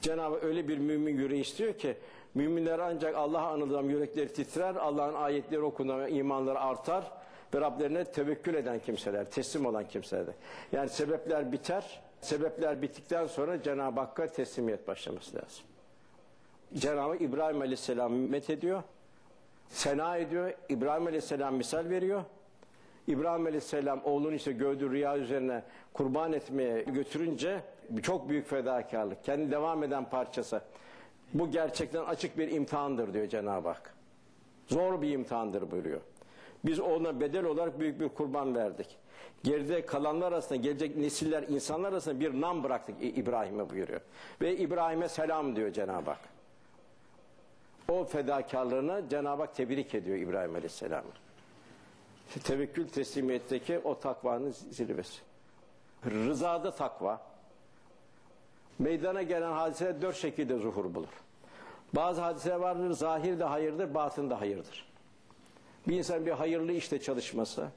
Cenab-ı öyle bir mümin yüreği istiyor ki müminler ancak Allah anıldığı zaman yürekleri titrer, Allah'ın ayetleri okunduğunda imanları artar ve Rablerine tevekkül eden kimseler, teslim olan kimseler. Yani sebepler biter, sebepler bittikten sonra Cenab-ı Hakk'a teslimiyet başlaması lazım. Cenab-ı İbrahim Aleyhisselam met ediyor, sena ediyor, İbrahim Aleyhisselam misal veriyor. İbrahim Aleyhisselam oğlunu işte gördüğü rüya üzerine kurban etmeye götürünce çok büyük fedakarlık. Kendi devam eden parçası. Bu gerçekten açık bir imtihandır diyor Cenab-ı Hak. Zor bir imtihandır buyuruyor. Biz ona bedel olarak büyük bir kurban verdik. Geride kalanlar arasında gelecek nesiller insanlar arasında bir nam bıraktık İbrahim'e buyuruyor. Ve İbrahim'e selam diyor Cenab-ı Hak. O fedakarlığını Cenab-ı Hak tebrik ediyor İbrahim Aleyhisselam'ı. Tevekkül teslimiyetteki o takvanın zirvesi. Rızada takva. Meydana gelen hadiseler dört şekilde zuhur bulur. Bazı hadiseler vardır, zahir de hayırdır, batın da hayırdır. Bir insan bir hayırlı işte çalışması,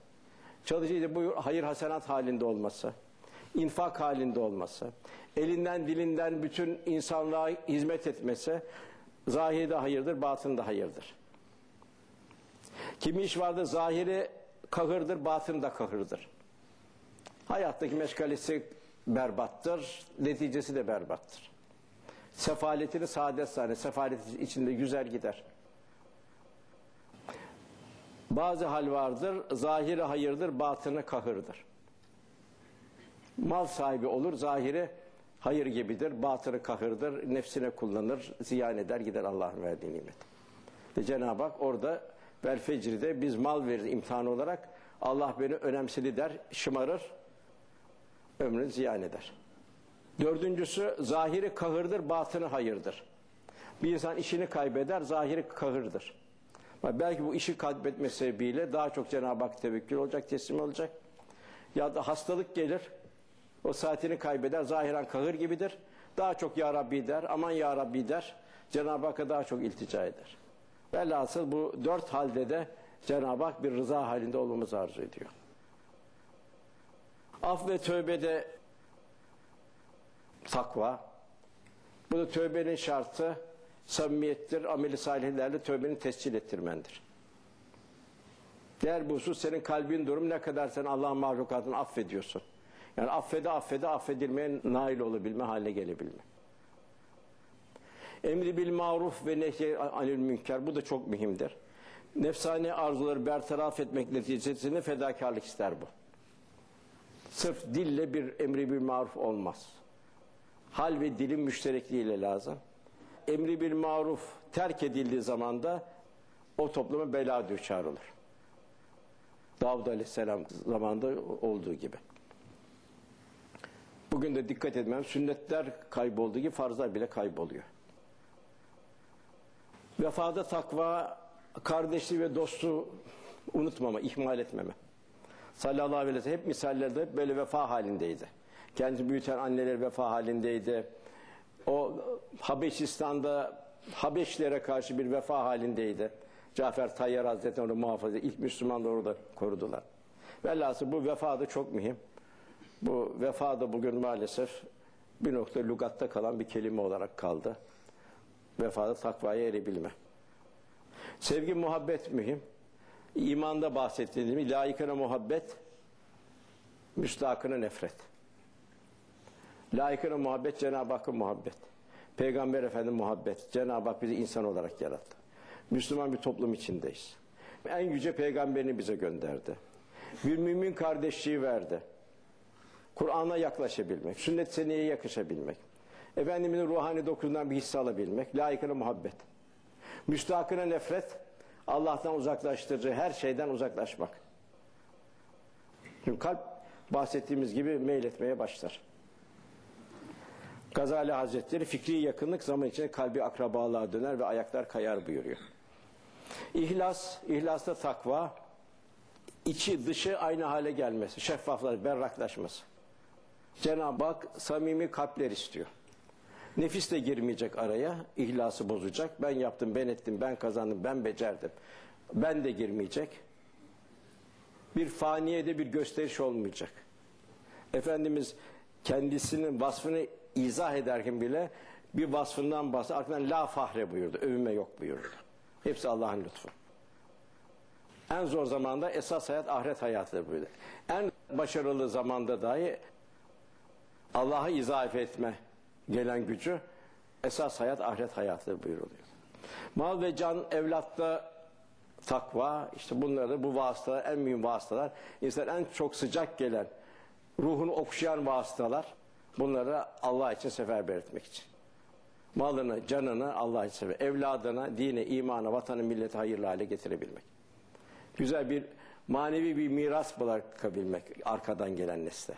çalışıyla bu hayır hasenat halinde olması, infak halinde olması, elinden dilinden bütün insanlığa hizmet etmesi, zahiri de hayırdır, batın da hayırdır. Kimi iş vardır, zahiri kahırdır, batın da kahırdır. Hayattaki meşgalesi berbattır, neticesi de berbattır. Sefaletini saadet sahne, sefalet içinde yüzer gider. Bazı hal vardır, zahiri hayırdır, batını kahırdır. Mal sahibi olur, zahiri hayır gibidir, batını kahırdır, nefsine kullanır, ziyan eder gider Allah'ın verdiği nimet. Cenab-ı Hak orada vel fecride biz mal veririz imtihan olarak. Allah beni önemsedi der, şımarır, ömrünü ziyan eder. Dördüncüsü zahiri kahırdır, batını hayırdır. Bir insan işini kaybeder, zahiri kahırdır. Belki bu işi kaybetme sebebiyle daha çok Cenab-ı Hak tevekkül olacak, teslim olacak. Ya da hastalık gelir, o saatini kaybeder, zahiren kahır gibidir. Daha çok Ya Rabbi der, aman Ya Rabbi der. Cenab-ı Hakk'a daha çok iltica eder. Velhasıl bu dört halde de Cenab-ı Hak bir rıza halinde olmamızı arzu ediyor. Af ve tövbede takva. Bu da tövbenin şartı samimiyettir, ameli salihlerle tövbeni tescil ettirmendir. Diğer bu husus senin kalbin durum ne kadar sen Allah'ın mahlukatını affediyorsun. Yani affede affede affedilmeye nail olabilme haline gelebilme. Emri bil maruf ve nehy anil münker bu da çok mühimdir. Nefsani arzuları bertaraf etmek neticesinde fedakarlık ister bu. Sırf dille bir emri bil maruf olmaz. Hal ve dilin müşterekliğiyle lazım. Emri bil maruf terk edildiği zaman da o topluma bela düşer olur. Davud Aleyhisselam zamanında olduğu gibi. Bugün de dikkat etmem sünnetler kaybolduğu gibi farzlar bile kayboluyor. Vefada takva, kardeşliği ve dostu unutmama, ihmal etmeme. Sallallahu aleyhi ve sellem hep misallerde hep böyle vefa halindeydi. Kendisi büyüten anneler vefa halindeydi. O Habeşistan'da Habeşlere karşı bir vefa halindeydi. Cafer Tayyar Hazretleri onu muhafaza ilk Müslümanlar orada korudular. Velhasıl bu vefa da çok mühim. Bu vefa da bugün maalesef bir nokta lugatta kalan bir kelime olarak kaldı. Vefada takvaya erebilme. Sevgi, muhabbet mühim. İmanda bahsettiğim gibi layıkına muhabbet, müstahakına nefret. Layıkına muhabbet, Cenab-ı Hakk'ın muhabbet. Peygamber Efendi muhabbet. Cenab-ı Hak bizi insan olarak yarattı. Müslüman bir toplum içindeyiz. En yüce peygamberini bize gönderdi. Bir mümin kardeşliği verdi. Kur'an'a yaklaşabilmek, sünnet seneye yakışabilmek. Efendimizin ruhani dokundan bir hisse alabilmek, layıkına muhabbet. Müstahakına nefret, Allah'tan uzaklaştırıcı her şeyden uzaklaşmak. Çünkü kalp bahsettiğimiz gibi meyletmeye başlar. Gazali Hazretleri fikri yakınlık zaman içinde kalbi akrabalığa döner ve ayaklar kayar buyuruyor. İhlas, ihlasta takva, içi dışı aynı hale gelmesi, şeffaflar, berraklaşması. Cenab-ı Hak samimi kalpler istiyor. Nefis de girmeyecek araya, ihlası bozacak. Ben yaptım, ben ettim, ben kazandım, ben becerdim. Ben de girmeyecek. Bir faniyede bir gösteriş olmayacak. Efendimiz kendisinin vasfını izah ederken bile bir vasfından bahsediyor. Arkadan la fahre buyurdu. Övünme yok buyurdu. Hepsi Allah'ın lütfu. En zor zamanda esas hayat ahiret hayatıdır buyurdu. En başarılı zamanda dahi Allah'a izafe etme gelen gücü esas hayat ahiret hayatıdır buyuruluyor. Mal ve can evlatta takva işte bunları bu vasıtalar en mühim vasıtalar. İnsan en çok sıcak gelen ruhunu okşayan vasıtalar bunları Allah için seferber etmek için. Malını, canını Allah için sefer. Evladına, dine, imana, vatanı, milleti hayırlı hale getirebilmek. Güzel bir manevi bir miras bırakabilmek arkadan gelen nesle.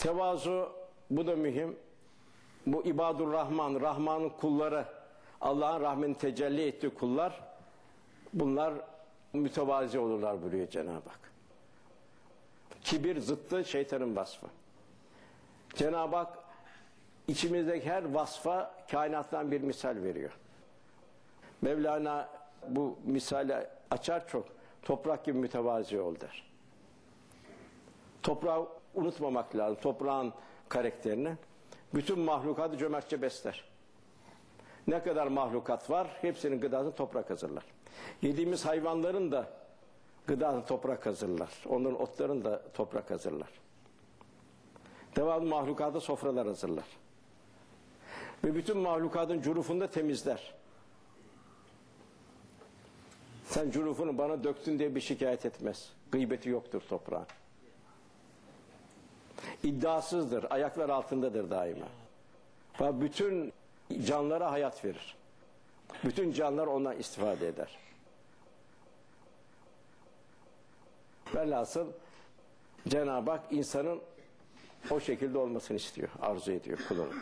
Tevazu bu da mühim. Bu ibadur Rahman, Rahman'ın kulları, Allah'ın rahmetini tecelli ettiği kullar bunlar mütevazi olurlar buyuruyor Cenab-ı Hak. Kibir zıttı şeytanın vasfı. Cenab-ı Hak içimizdeki her vasfa kainattan bir misal veriyor. Mevlana bu misali açar çok. Toprak gibi mütevazi ol der. Toprağı unutmamak lazım. Toprağın karakterini. Bütün mahlukatı cömertçe besler. Ne kadar mahlukat var hepsinin gıdasını toprak hazırlar. Yediğimiz hayvanların da gıdasını toprak hazırlar. Onların otlarını da toprak hazırlar. Devamlı mahlukata sofralar hazırlar. Ve bütün mahlukatın curufunu da temizler. Sen curufunu bana döktün diye bir şikayet etmez. Gıybeti yoktur toprağın. İddiasızdır, ayaklar altındadır daima. Ve bütün canlara hayat verir. Bütün canlar ondan istifade eder. Velhasıl Cenab-ı Hak insanın o şekilde olmasını istiyor, arzu ediyor kulunun.